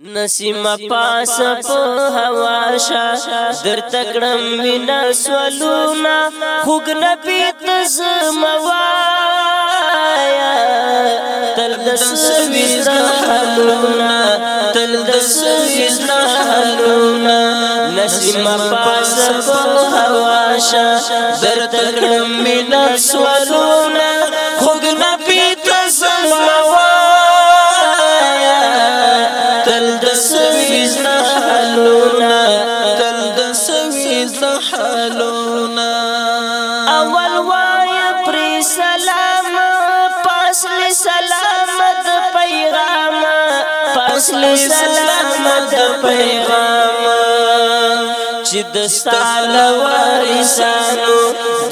نسیم پاس په هوا شا در تکړم وینا سوالونا خوګ نبی تز موایا تل د سویز حلونا تل د سویز حلونا نسیم پاس په هوا شا در تکړم وینا سوالونا ګناهونه اول وای پر سلام پسل سلامت پیغام پسل سلامت پیغام چې د ستاله وارسانو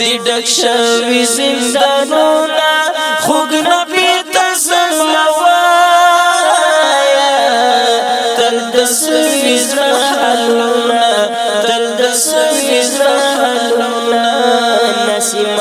د ډک شوی زندان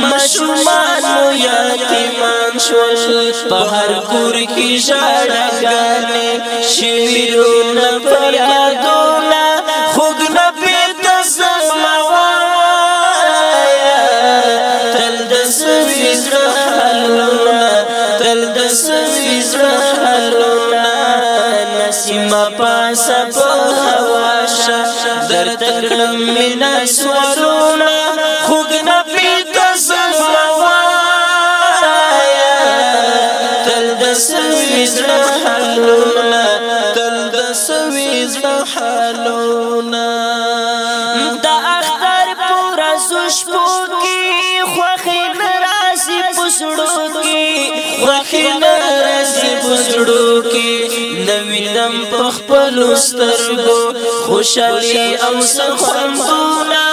مشومان مو یتیمان شول په هر کور کې ژړګانې شیرونه فریادونه خوږ نه پېته سموایا تل د سوي زړه حالونه تل د سوي زړه حالونه نسیمه پاسه په هوا شه درته کړم مینه سوال د سوي زړه حالونه تل د سوي زړه حالونه د اختر پر زوش پوکي خوخي ناراضي پسړو کې خوخي ناراضي پسړو کې نوینم پخپل سترګو خوشالي او سخن خونا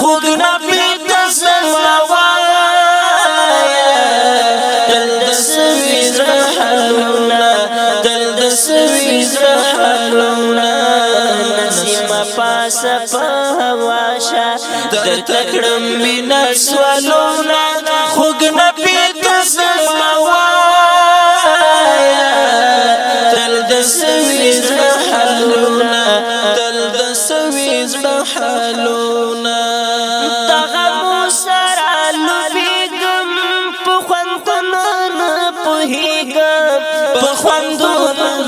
خوګنا پی صفا صفا هوا شا در تکړم مینا سوالونه خوګ نه پیت زما وایا تل د سوي زړه حلونه تل د سوي زړه حلونه دغه مو سره لوبېږم په خوندونو نه پوهېږم په خوندونو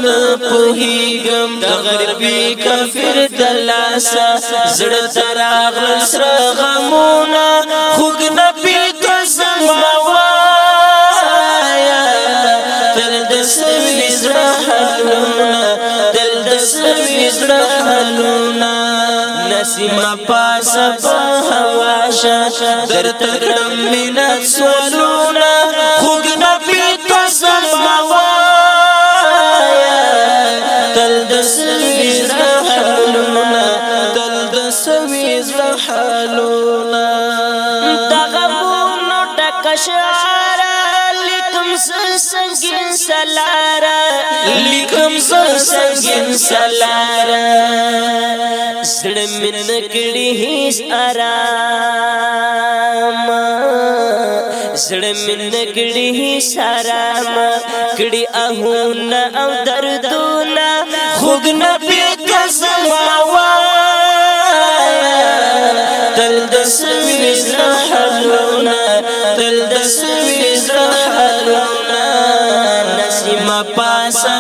نه پوهیږم د غربي کافر دلاسا زړه دراغ سره غمونه خوګ نبی قسم وایا تل د سوي زړه حلونه تل د سوي زړه حلونه نسیم پاسه په هوا شاه در تکړه مینه سوالونه اشعار لیکم سنگین سلارا لیکم سنگین سلارا زړه من کړي هیڅ آرام زړه من کړي هیڅ آرام کړي اهون او دردونه خوګ نه پې کسما وا تل دسر باس پر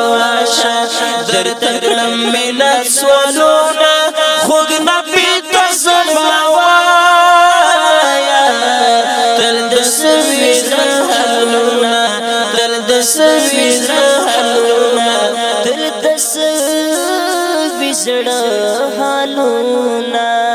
واشا در تکرم منت سوالونا خود نبی تزم وایا تل دسویز حلونا تل دسویز حلونا تل دسویز حلونا